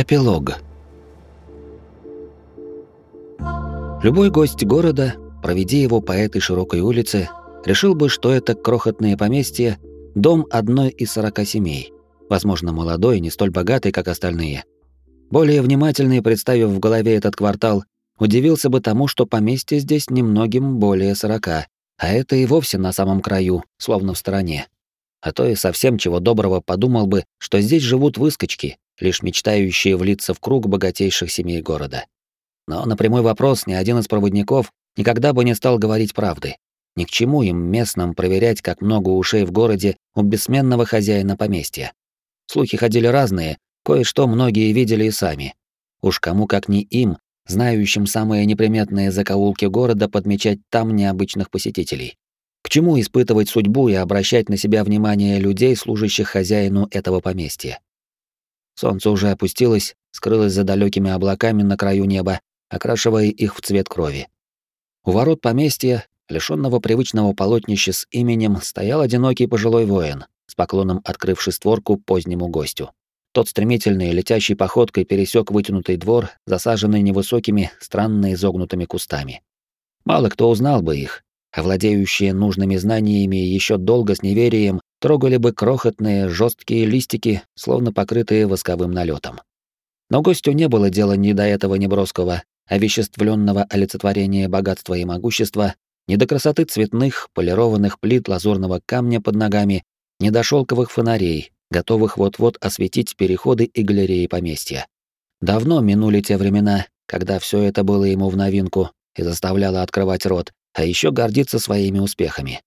Эпилог. Любой гость города, проведи его по этой широкой улице, решил бы, что это крохотное поместье — дом одной из сорока семей, возможно, молодой, не столь богатый, как остальные. Более внимательный, представив в голове этот квартал, удивился бы тому, что поместье здесь немногим более сорока, а это и вовсе на самом краю, словно в стороне. А то и совсем чего доброго подумал бы, что здесь живут выскочки, лишь мечтающие влиться в круг богатейших семей города. Но на прямой вопрос ни один из проводников никогда бы не стал говорить правды. Ни к чему им местным проверять, как много ушей в городе у бессменного хозяина поместья. Слухи ходили разные, кое-что многие видели и сами. Уж кому как не им, знающим самые неприметные закоулки города, подмечать там необычных посетителей. К чему испытывать судьбу и обращать на себя внимание людей, служащих хозяину этого поместья? Солнце уже опустилось, скрылось за далекими облаками на краю неба, окрашивая их в цвет крови. У ворот поместья, лишенного привычного полотнища с именем, стоял одинокий пожилой воин, с поклоном открывший створку позднему гостю. Тот стремительной летящей походкой пересек вытянутый двор, засаженный невысокими, странно изогнутыми кустами. Мало кто узнал бы их, а владеющие нужными знаниями еще долго с неверием трогали бы крохотные жесткие листики, словно покрытые восковым налетом. Но гостю не было дела ни до этого неброского, овеществленного олицетворения богатства и могущества, ни до красоты цветных, полированных плит лазурного камня под ногами, ни до шелковых фонарей, готовых вот-вот осветить переходы и галереи поместья. Давно минули те времена, когда все это было ему в новинку и заставляло открывать рот, а еще гордиться своими успехами.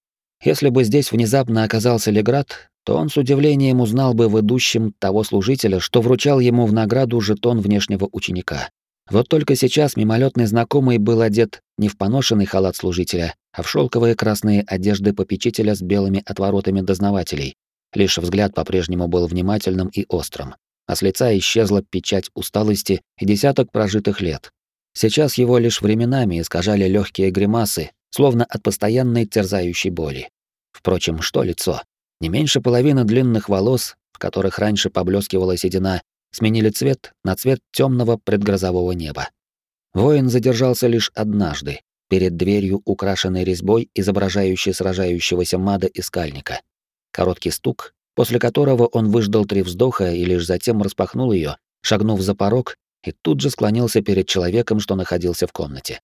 Если бы здесь внезапно оказался Леград, то он с удивлением узнал бы в идущем того служителя, что вручал ему в награду жетон внешнего ученика. Вот только сейчас мимолетный знакомый был одет не в поношенный халат служителя, а в шелковые красные одежды попечителя с белыми отворотами дознавателей. Лишь взгляд по-прежнему был внимательным и острым, а с лица исчезла печать усталости и десяток прожитых лет. Сейчас его лишь временами искажали легкие гримасы, словно от постоянной терзающей боли. Впрочем, что лицо? Не меньше половины длинных волос, в которых раньше поблескивала седина, сменили цвет на цвет темного предгрозового неба. Воин задержался лишь однажды, перед дверью, украшенной резьбой, изображающей сражающегося мада и скальника. Короткий стук, после которого он выждал три вздоха и лишь затем распахнул ее, шагнув за порог, и тут же склонился перед человеком, что находился в комнате.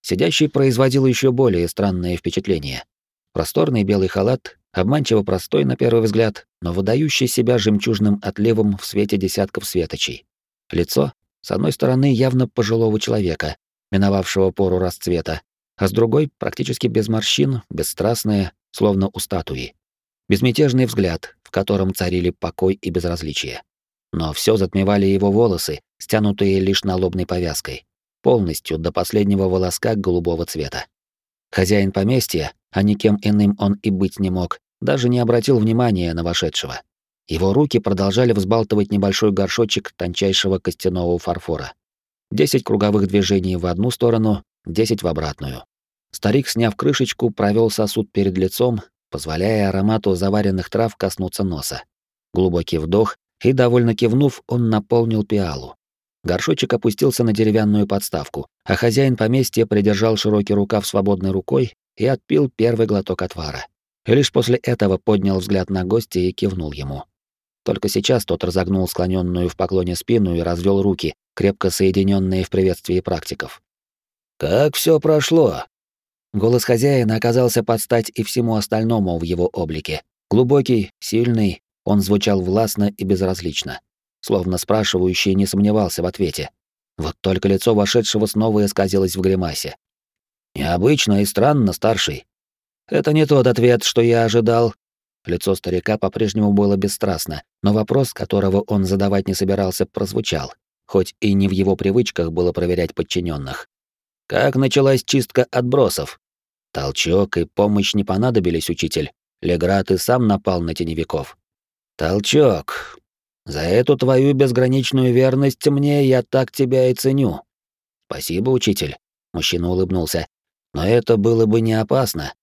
Сидящий производил еще более странное впечатление. Просторный белый халат, обманчиво простой на первый взгляд, но выдающий себя жемчужным отливом в свете десятков светочей. Лицо, с одной стороны, явно пожилого человека, миновавшего пору расцвета, а с другой — практически без морщин, бесстрастное, словно у статуи. Безмятежный взгляд, в котором царили покой и безразличие. Но все затмевали его волосы, стянутые лишь налобной повязкой полностью до последнего волоска голубого цвета. Хозяин поместья, а никем иным он и быть не мог, даже не обратил внимания на вошедшего. Его руки продолжали взбалтывать небольшой горшочек тончайшего костяного фарфора. Десять круговых движений в одну сторону, десять в обратную. Старик, сняв крышечку, провел сосуд перед лицом, позволяя аромату заваренных трав коснуться носа. Глубокий вдох, и, довольно кивнув, он наполнил пиалу. Горшочек опустился на деревянную подставку, а хозяин поместья придержал широкий рукав свободной рукой и отпил первый глоток отвара. И лишь после этого поднял взгляд на гостя и кивнул ему. Только сейчас тот разогнул склоненную в поклоне спину и развел руки, крепко соединенные в приветствии практиков. «Как все прошло?» Голос хозяина оказался под стать и всему остальному в его облике. Глубокий, сильный, он звучал властно и безразлично словно спрашивающий не сомневался в ответе. Вот только лицо вошедшего снова исказилось в гримасе. «Необычно и странно, старший. Это не тот ответ, что я ожидал». Лицо старика по-прежнему было бесстрастно, но вопрос, которого он задавать не собирался, прозвучал, хоть и не в его привычках было проверять подчиненных. «Как началась чистка отбросов?» Толчок и помощь не понадобились, учитель. Леград и сам напал на теневиков. Толчок. За эту твою безграничную верность мне я так тебя и ценю. Спасибо, учитель. Мужчина улыбнулся. Но это было бы не опасно.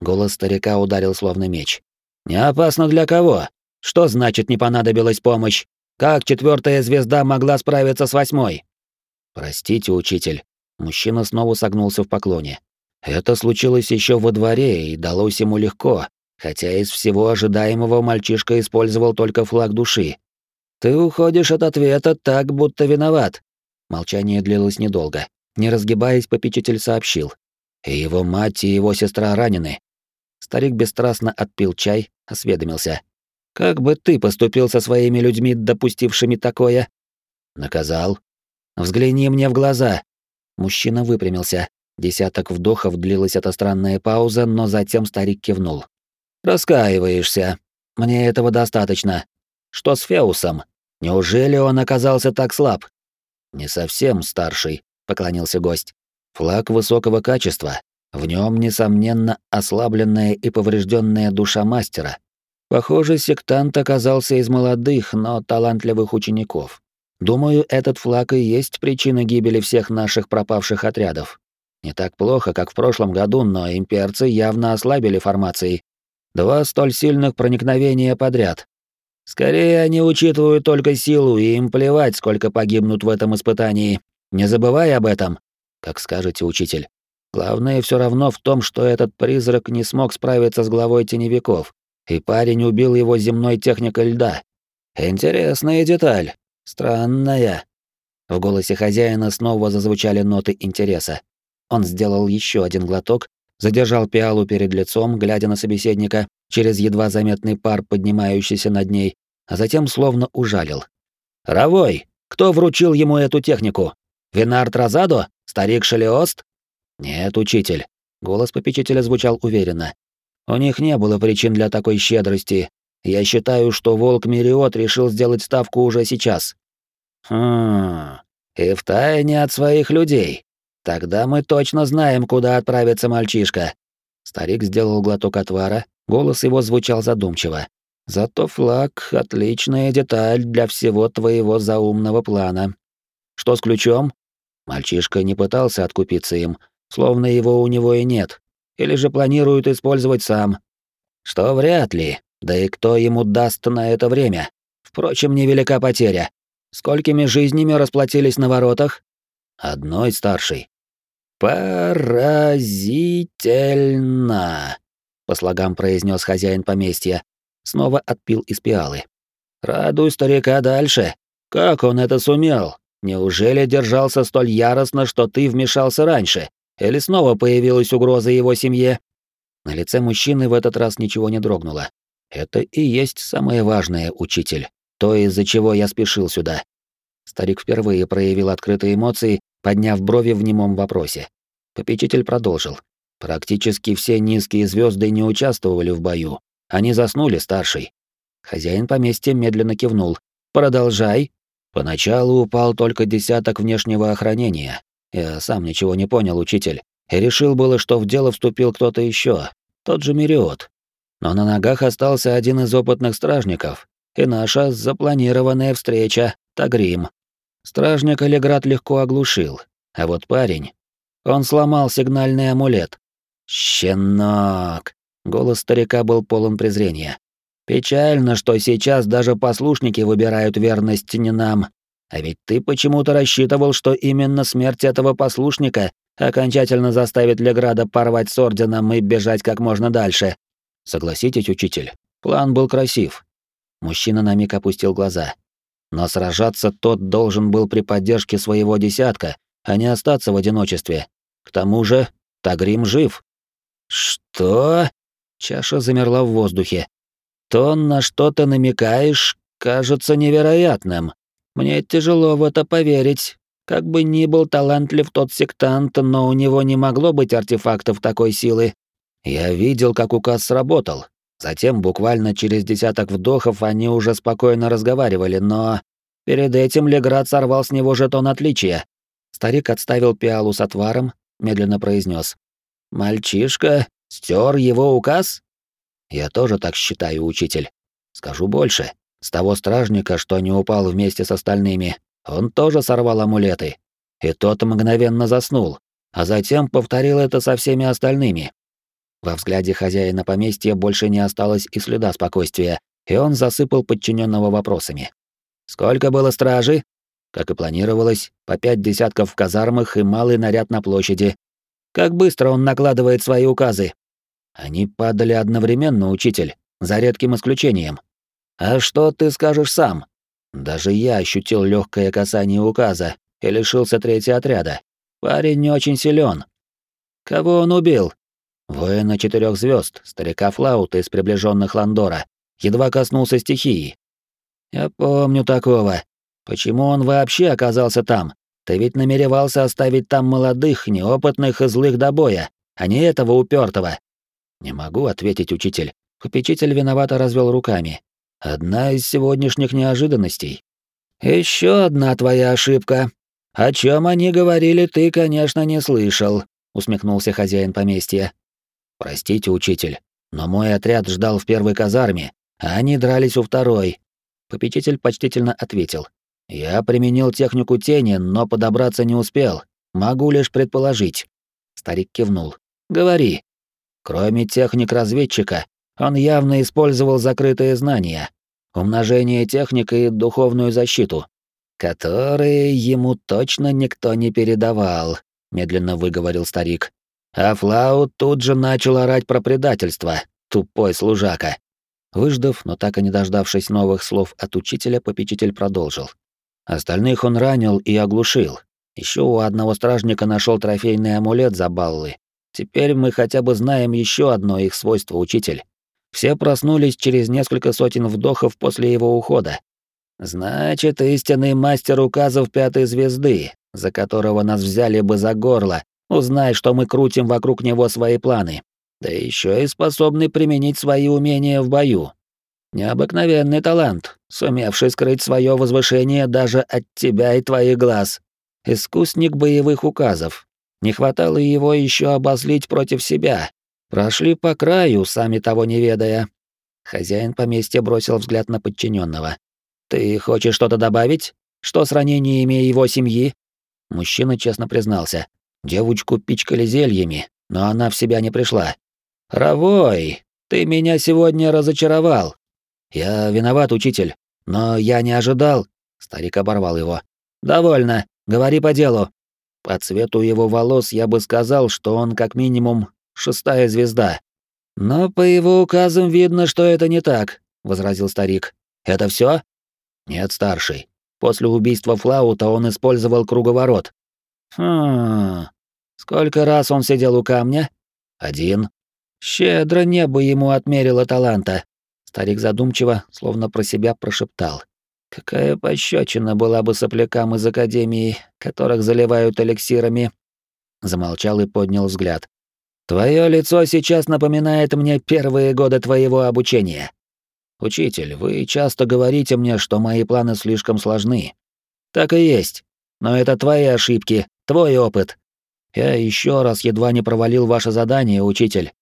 Голос старика ударил словно меч. Не опасно для кого? Что значит не понадобилась помощь? Как четвертая звезда могла справиться с восьмой? Простите, учитель. Мужчина снова согнулся в поклоне. Это случилось еще во дворе и далось ему легко, хотя из всего ожидаемого мальчишка использовал только флаг души. Ты уходишь от ответа так, будто виноват. Молчание длилось недолго. Не разгибаясь, попечитель сообщил. И его мать и его сестра ранены. Старик бесстрастно отпил чай, осведомился. «Как бы ты поступил со своими людьми, допустившими такое?» «Наказал». «Взгляни мне в глаза». Мужчина выпрямился. Десяток вдохов длилась эта странная пауза, но затем старик кивнул. «Раскаиваешься. Мне этого достаточно. Что с Феусом? Неужели он оказался так слаб?» «Не совсем старший», — поклонился гость. «Флаг высокого качества. В нем, несомненно, ослабленная и поврежденная душа мастера. Похоже, сектант оказался из молодых, но талантливых учеников. Думаю, этот флаг и есть причина гибели всех наших пропавших отрядов. Не так плохо, как в прошлом году, но имперцы явно ослабили формации. Два столь сильных проникновения подряд. Скорее, они учитывают только силу, и им плевать, сколько погибнут в этом испытании. Не забывай об этом. Как скажете, учитель. Главное все равно в том, что этот призрак не смог справиться с главой теневиков, и парень убил его земной техникой льда. Интересная деталь. Странная. В голосе хозяина снова зазвучали ноты интереса. Он сделал еще один глоток, задержал пиалу перед лицом, глядя на собеседника через едва заметный пар, поднимающийся над ней, а затем словно ужалил. «Равой, кто вручил ему эту технику? Винард Розадо? Старик Шелиост?» «Нет, учитель». Голос попечителя звучал уверенно. У них не было причин для такой щедрости. Я считаю, что волк Мириот решил сделать ставку уже сейчас. Хм. И втайне от своих людей. Тогда мы точно знаем, куда отправится мальчишка. Старик сделал глоток отвара, голос его звучал задумчиво. Зато флаг — отличная деталь для всего твоего заумного плана. Что с ключом? Мальчишка не пытался откупиться им, словно его у него и нет или же планирует использовать сам. Что вряд ли, да и кто ему даст на это время. Впрочем, невелика потеря. Сколькими жизнями расплатились на воротах? Одной старшей. Поразительно, по слогам произнес хозяин поместья, снова отпил из пиалы. Радуй старика дальше. Как он это сумел? Неужели держался столь яростно, что ты вмешался раньше? Или снова появилась угроза его семье? На лице мужчины в этот раз ничего не дрогнуло. Это и есть самое важное, учитель. То, из-за чего я спешил сюда. Старик впервые проявил открытые эмоции, подняв брови в немом вопросе. Попечитель продолжил. Практически все низкие звезды не участвовали в бою. Они заснули, старший. Хозяин поместья медленно кивнул. Продолжай. Поначалу упал только десяток внешнего охранения, я сам ничего не понял, учитель, и решил было, что в дело вступил кто-то еще, тот же Мириот. Но на ногах остался один из опытных стражников, и наша запланированная встреча — Тагрим. Стражник Элеград легко оглушил, а вот парень... Он сломал сигнальный амулет. «Щенок!» — голос старика был полон презрения. «Печально, что сейчас даже послушники выбирают верность не нам, а ведь ты почему-то рассчитывал, что именно смерть этого послушника окончательно заставит Леграда порвать с орденом и бежать как можно дальше. Согласитесь, учитель, план был красив. Мужчина на миг опустил глаза. Но сражаться тот должен был при поддержке своего десятка, а не остаться в одиночестве. К тому же, Тагрим жив. Что? Чаша замерла в воздухе. То, на что ты намекаешь, кажется невероятным. Мне тяжело в это поверить. Как бы ни был талантлив тот сектант, но у него не могло быть артефактов такой силы. Я видел, как указ сработал. Затем, буквально через десяток вдохов, они уже спокойно разговаривали, но... Перед этим Леград сорвал с него жетон отличия. Старик отставил пиалу с отваром, медленно произнес: «Мальчишка стер его указ?» «Я тоже так считаю, учитель. Скажу больше. С того стражника, что не упал вместе с остальными, он тоже сорвал амулеты. И тот мгновенно заснул, а затем повторил это со всеми остальными. Во взгляде хозяина поместья больше не осталось и следа спокойствия, и он засыпал подчиненного вопросами. Сколько было стражи? Как и планировалось, по пять десятков в казармах и малый наряд на площади. Как быстро он накладывает свои указы? Они падали одновременно, учитель, за редким исключением. А что ты скажешь сам? Даже я ощутил легкое касание указа и лишился третьей отряда. Парень не очень силен. Кого он убил? Воина четырех звезд, старика Флаута из приближенных Ландора. Едва коснулся стихии. Я помню такого. Почему он вообще оказался там? Ты ведь намеревался оставить там молодых, неопытных и злых до боя, а не этого упертого. Не могу ответить, учитель. Попечитель виновато развел руками. Одна из сегодняшних неожиданностей. Еще одна твоя ошибка. О чем они говорили, ты, конечно, не слышал, усмехнулся хозяин поместья. Простите, учитель, но мой отряд ждал в первой казарме, а они дрались у второй. Попечитель почтительно ответил. Я применил технику тени, но подобраться не успел. Могу лишь предположить. Старик кивнул. Говори. Кроме техник разведчика, он явно использовал закрытые знания, умножение техник и духовную защиту, которые ему точно никто не передавал, медленно выговорил старик. А Флау тут же начал орать про предательство, тупой служака. Выждав, но так и не дождавшись новых слов от учителя, попечитель продолжил. Остальных он ранил и оглушил. Еще у одного стражника нашел трофейный амулет за баллы. Теперь мы хотя бы знаем еще одно их свойство, учитель. Все проснулись через несколько сотен вдохов после его ухода. Значит, истинный мастер указов пятой звезды, за которого нас взяли бы за горло, узнай, что мы крутим вокруг него свои планы. Да еще и способный применить свои умения в бою. Необыкновенный талант, сумевший скрыть свое возвышение даже от тебя и твоих глаз. Искусник боевых указов, не хватало его еще обозлить против себя. Прошли по краю, сами того не ведая. Хозяин поместья бросил взгляд на подчиненного. Ты хочешь что-то добавить? Что с ранениями его семьи? Мужчина честно признался. Девочку пичкали зельями, но она в себя не пришла. Равой, ты меня сегодня разочаровал. Я виноват, учитель, но я не ожидал. Старик оборвал его. Довольно, говори по делу. По цвету его волос я бы сказал, что он как минимум шестая звезда. Но по его указам видно, что это не так, возразил старик. Это все? Нет, старший. После убийства Флаута он использовал круговорот. Хм. Сколько раз он сидел у камня? Один. Щедро небо ему отмерило таланта. Старик задумчиво, словно про себя прошептал. Какая пощечина была бы соплякам из академии, которых заливают эликсирами. Замолчал и поднял взгляд. Твое лицо сейчас напоминает мне первые годы твоего обучения. Учитель, вы часто говорите мне, что мои планы слишком сложны. Так и есть. Но это твои ошибки, твой опыт. Я еще раз едва не провалил ваше задание, учитель.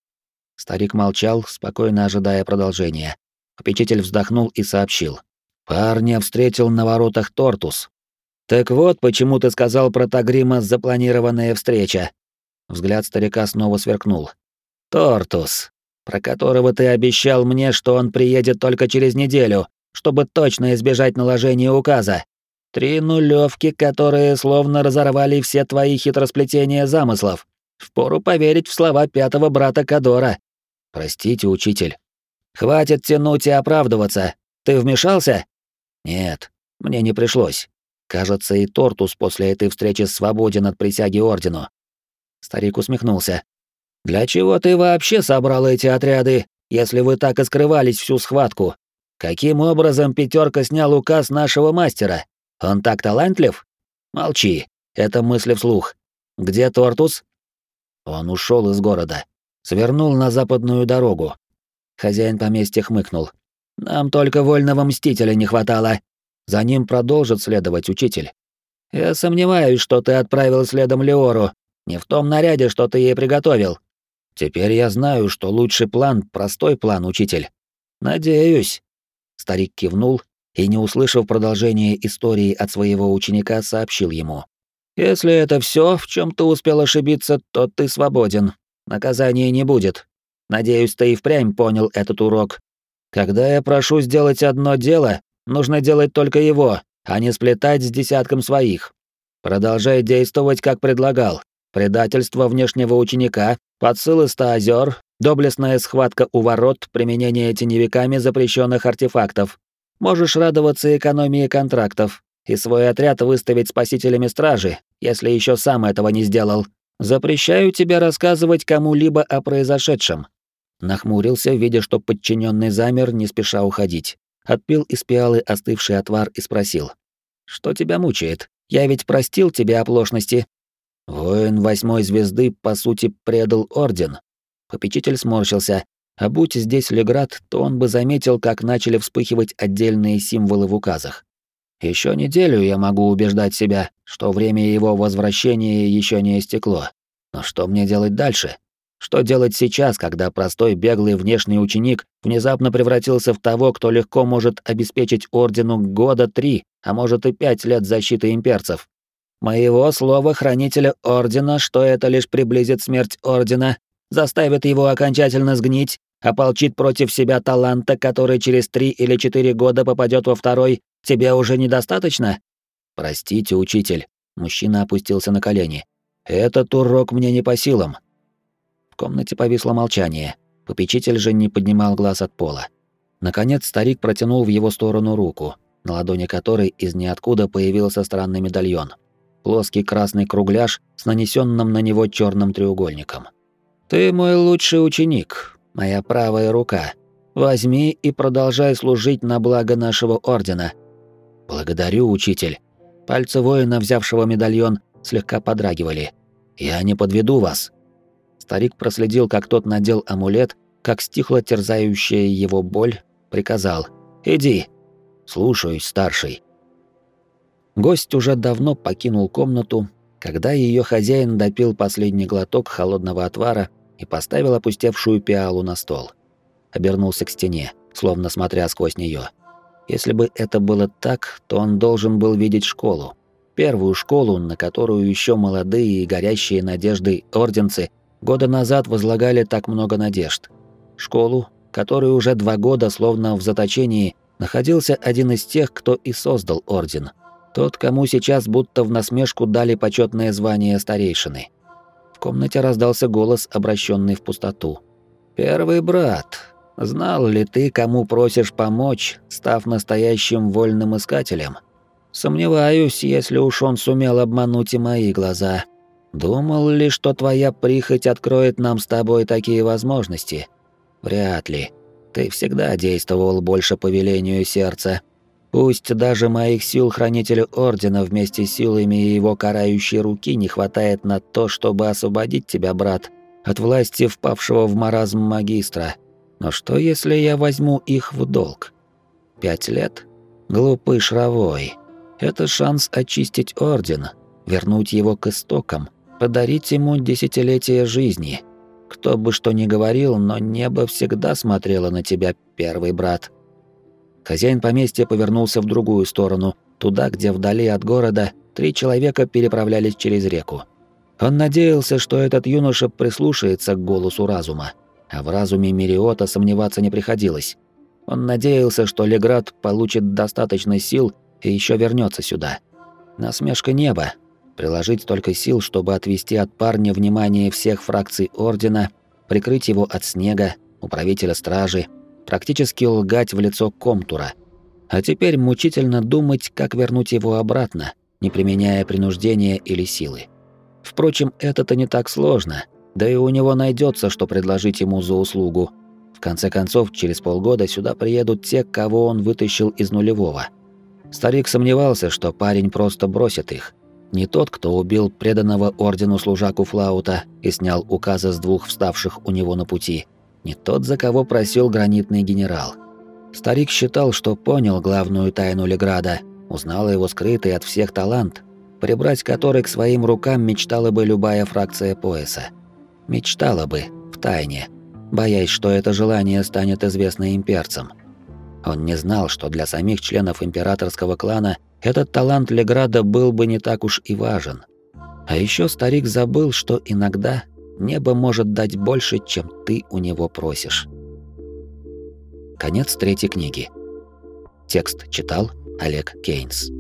Старик молчал, спокойно ожидая продолжения. Попечитель вздохнул и сообщил. Парня встретил на воротах Тортус. Так вот, почему ты сказал про Тагрима запланированная встреча. Взгляд старика снова сверкнул. Тортус, про которого ты обещал мне, что он приедет только через неделю, чтобы точно избежать наложения указа. Три нулевки, которые словно разорвали все твои хитросплетения замыслов. Впору поверить в слова пятого брата Кадора. Простите, учитель. Хватит тянуть и оправдываться. Ты вмешался? Нет, мне не пришлось. Кажется, и Тортус после этой встречи свободен от присяги ордену. Старик усмехнулся. Для чего ты вообще собрал эти отряды, если вы так и скрывались всю схватку? Каким образом пятерка снял указ нашего мастера? Он так талантлив? Молчи. Это мысли вслух. Где Тортус? Он ушел из города. Свернул на западную дорогу. Хозяин поместья хмыкнул. Нам только вольного мстителя не хватало. За ним продолжит следовать учитель. Я сомневаюсь, что ты отправил следом Леору. Не в том наряде, что ты ей приготовил. Теперь я знаю, что лучший план — простой план, учитель. Надеюсь. Старик кивнул и, не услышав продолжения истории от своего ученика, сообщил ему. Если это все, в чем ты успел ошибиться, то ты свободен. Наказания не будет. Надеюсь, ты и впрямь понял этот урок когда я прошу сделать одно дело, нужно делать только его, а не сплетать с десятком своих. Продолжай действовать, как предлагал. Предательство внешнего ученика, подсылы ста озер, доблестная схватка у ворот, применение теневиками запрещенных артефактов. Можешь радоваться экономии контрактов и свой отряд выставить спасителями стражи, если еще сам этого не сделал. Запрещаю тебе рассказывать кому-либо о произошедшем. Нахмурился, видя, что подчиненный замер, не спеша уходить. Отпил из пиалы остывший отвар и спросил. «Что тебя мучает? Я ведь простил тебе оплошности». Воин восьмой звезды, по сути, предал орден. Попечитель сморщился. А будь здесь Леград, то он бы заметил, как начали вспыхивать отдельные символы в указах. Еще неделю я могу убеждать себя, что время его возвращения еще не истекло. Но что мне делать дальше? Что делать сейчас, когда простой беглый внешний ученик внезапно превратился в того, кто легко может обеспечить ордену года три, а может и пять лет защиты имперцев? Моего слова хранителя ордена, что это лишь приблизит смерть ордена, заставит его окончательно сгнить, ополчит против себя таланта, который через три или четыре года попадет во второй, тебе уже недостаточно? Простите, учитель. Мужчина опустился на колени. Этот урок мне не по силам. В комнате повисло молчание. Попечитель же не поднимал глаз от пола. Наконец старик протянул в его сторону руку, на ладони которой из ниоткуда появился странный медальон. Плоский красный кругляш с нанесенным на него черным треугольником. «Ты мой лучший ученик, моя правая рука. Возьми и продолжай служить на благо нашего ордена». «Благодарю, учитель». Пальцы воина, взявшего медальон, слегка подрагивали. «Я не подведу вас». Старик проследил, как тот надел амулет, как стихла терзающая его боль, приказал «Иди». «Слушаюсь, старший». Гость уже давно покинул комнату, когда ее хозяин допил последний глоток холодного отвара и поставил опустевшую пиалу на стол. Обернулся к стене, словно смотря сквозь нее. Если бы это было так, то он должен был видеть школу. Первую школу, на которую еще молодые и горящие надеждой орденцы – года назад возлагали так много надежд. Школу, которой уже два года, словно в заточении, находился один из тех, кто и создал орден. Тот, кому сейчас будто в насмешку дали почетное звание старейшины. Комнате раздался голос, обращенный в пустоту. «Первый брат, знал ли ты, кому просишь помочь, став настоящим вольным искателем? Сомневаюсь, если уж он сумел обмануть и мои глаза. Думал ли, что твоя прихоть откроет нам с тобой такие возможности? Вряд ли. Ты всегда действовал больше по велению сердца. Пусть даже моих сил хранителя Ордена вместе с силами его карающей руки не хватает на то, чтобы освободить тебя, брат, от власти впавшего в маразм магистра. Но что, если я возьму их в долг? Пять лет? Глупый шровой. Это шанс очистить Орден, вернуть его к истокам, подарить ему десятилетие жизни. Кто бы что ни говорил, но небо всегда смотрело на тебя, первый брат. Хозяин поместья повернулся в другую сторону, туда, где вдали от города три человека переправлялись через реку. Он надеялся, что этот юноша прислушается к голосу разума, а в разуме Мириота сомневаться не приходилось. Он надеялся, что Леград получит достаточно сил и еще вернется сюда. Насмешка неба, приложить столько сил, чтобы отвести от парня внимание всех фракций Ордена, прикрыть его от снега, управителя стражи, практически лгать в лицо Комтура. А теперь мучительно думать, как вернуть его обратно, не применяя принуждения или силы. Впрочем, это-то не так сложно, да и у него найдется, что предложить ему за услугу. В конце концов, через полгода сюда приедут те, кого он вытащил из нулевого. Старик сомневался, что парень просто бросит их – не тот, кто убил преданного ордену служаку Флаута и снял указы с двух вставших у него на пути. Не тот, за кого просил гранитный генерал. Старик считал, что понял главную тайну Леграда, узнал его скрытый от всех талант, прибрать который к своим рукам мечтала бы любая фракция пояса. Мечтала бы, в тайне, боясь, что это желание станет известно имперцам. Он не знал, что для самих членов императорского клана – этот талант Леграда был бы не так уж и важен. А еще старик забыл, что иногда небо может дать больше, чем ты у него просишь. Конец третьей книги. Текст читал Олег Кейнс.